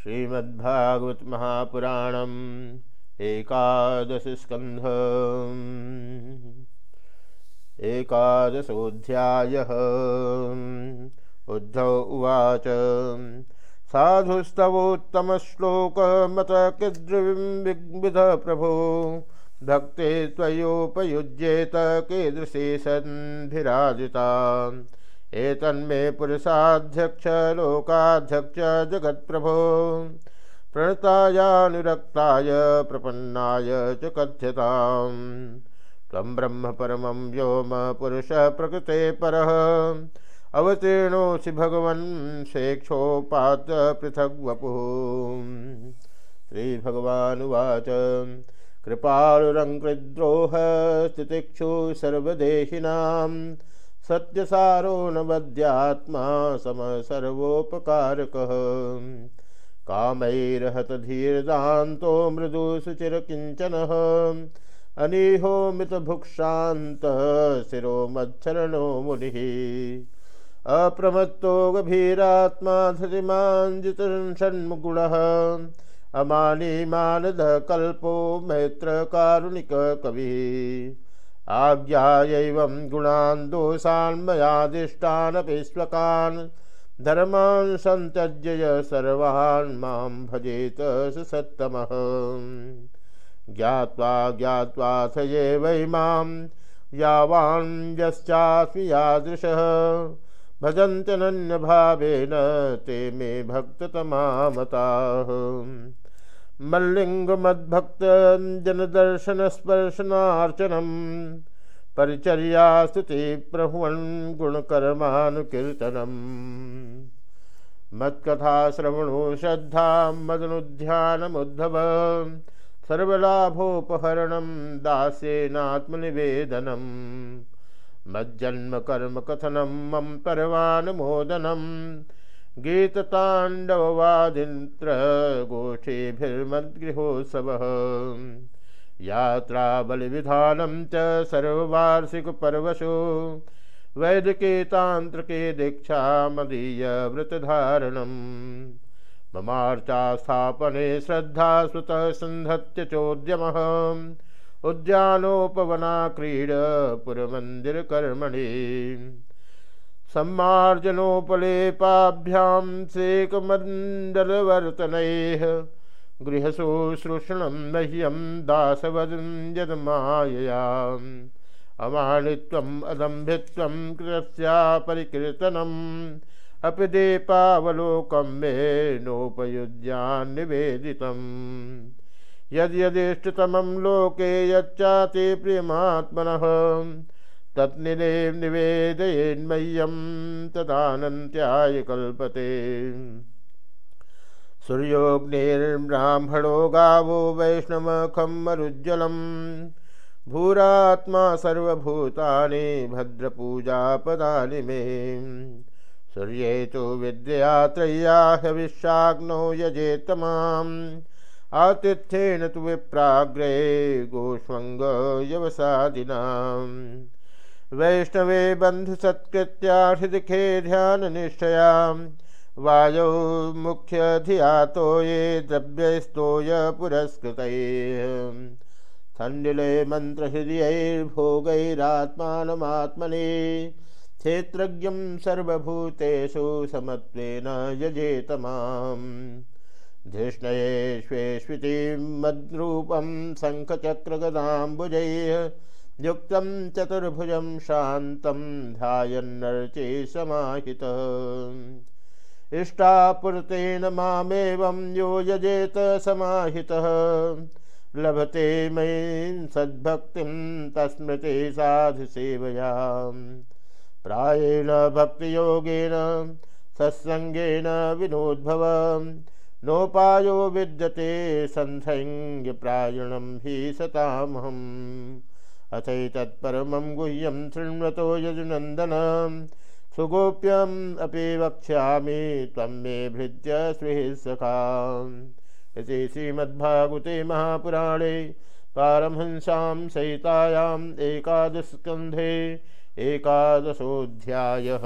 श्रीमद्भागवत महापुराणम एकादश स्कंध एकादशोऽध्याय। उद्धव उवाच साधुस्तवोत्तमश्लोकमत किद्रविविध प्रभो भक्ते त्वयोपयुज्येत कीदृशी सन्भिराजिता एतन्मे पुरुषाध्यक्ष, लोकाध्यक्ष, जगत्प्रभो। प्रणतायानुरक्ताय प्रपन्नाय च कथ्यताम्। त्वं ब्रह्म परमं व्योम पुरुषः प्रकृते परः। अवतीर्णोऽसि भगवन् शेक्षोपात पृथग् वपुः। श्रीभगवानुवाच कृपालुरङ्कृद्रोह स्थितिक्षु सर्वदेहिनाम्। सत्यसारो न बद्यात्मा सम सर्वोपकारकः। कामैर्हत धीर्दान्तो मृदु सुचिर किंचन अनीहो मितभुक्षान्तः शिरो मच्छरणो मुनिः। अप्रमत्तो गभीरात्मा धृतिमाञ्जितषण्मुगुणः अमानी मानदः कल्पो मैत्रकारुणिककविः। आज्ञायैवं गुणान् दोषान् मयादिष्टानपि स्वकान् धर्मान् सन्त्यज्य सर्वान् माँ भजेत सुसत्तमः। ज्ञात्वा ज्ञात्वा स ये वै माँ यावान् यश्चास्मि यादृशः ते मे भक्ततमामताः। मल्लिङ्गमद्भक्तजनदर्शनस्पर्शनार्चनं। परिचर्यास्तुति प्रभुवन् गुणकर्मानुकीर्तनम्। मत्कथाश्रवणो श्रद्धा मदनुध्यानमुद्धव। सर्वलाभोपहरणं दास्येनात्मनिवेदनम् मज्जन्मकर्मकथनं मम परवानुमोदनम् गीतताण्डववादिन्त्र गोष्ठीभिर्मद्गृहोत्सवः यात्राबलिविधानं च सर्ववार्षिकपर्वशो। वैदिके तान्त्रिके दीक्षा मदीयव्रतधारणम् ममार्चास्थापने श्रद्धा सुतः सन्धत्य चोद्यमः उद्यानोपवना क्रीड पुरमन्दिरकर्मणि। सम्मार्जनोपलेपाभ्यां सेकमण्डलवर्तनैः गृहशुश्रूषणं मह्यं दासवदं यद्माययाम्। अमानित्वम् अदम्भित्वं कृतस्या अपि देपावलोकं मे नोपयुज्यान्निवेदितम्। यद्यदिष्टतमं लोके यच्चाति प्रियमात्मनः। तत्निने निवेदयेन्मय्यं तदानन्त्याय कल्पते सूर्योऽग्निर्ब्राह्मणो गावो वैष्णवखं मरुज्ज्वलम् भूरात्मा सर्वभूतानि भद्रपूजापदानि मे। सूर्ये तु विद्यया त्रय्याह्यविशाग्नौ यजेतमाम् आतिथ्येन तु विप्राग्रे गोष्वङ्गयवसादिनाम् वैष्णवे बन्धुसत्कृत्या हृदिखे ध्याननिष्ठयाम् वायौ मुख्यधियातो ये द्रव्यस्तोय पुरस्कृतैः। थण्डिले मन्त्रहृदयैर्भोगैरात्मानमात्मने। क्षेत्रज्ञं सर्वभूतेषु समत्वेन यजेत माम् धृष्णये स्वेष्वितिं मद्रूपं शङ्खचक्रगदाम्बुजैः। युक्तं चतुर्भुज शांत ध्यायन्नर्चे समाहितः। इष्टापुरतेन मामेवं यो यजेत समाहितः। लभते मयि सद्भक्तिं तस्मृते साधुसेवया प्रायेण भक्तियोगेन सत्सङ्गेन विनोद्भव नोपायो विद्यते सन्धैङ्ग्यप्रायणं हि सतामहम्। अथैतत्परमं गुह्यं शृण्वतो यजुनन्दन। सुगोप्यम् अपि वक्ष्यामि, त्वं मे भृत्य स्पृहसखा इति श्रीमद्भागवते महापुराणे पारमहंसां सहितायाम् एकादशस्कन्धे एकादशोऽध्यायः।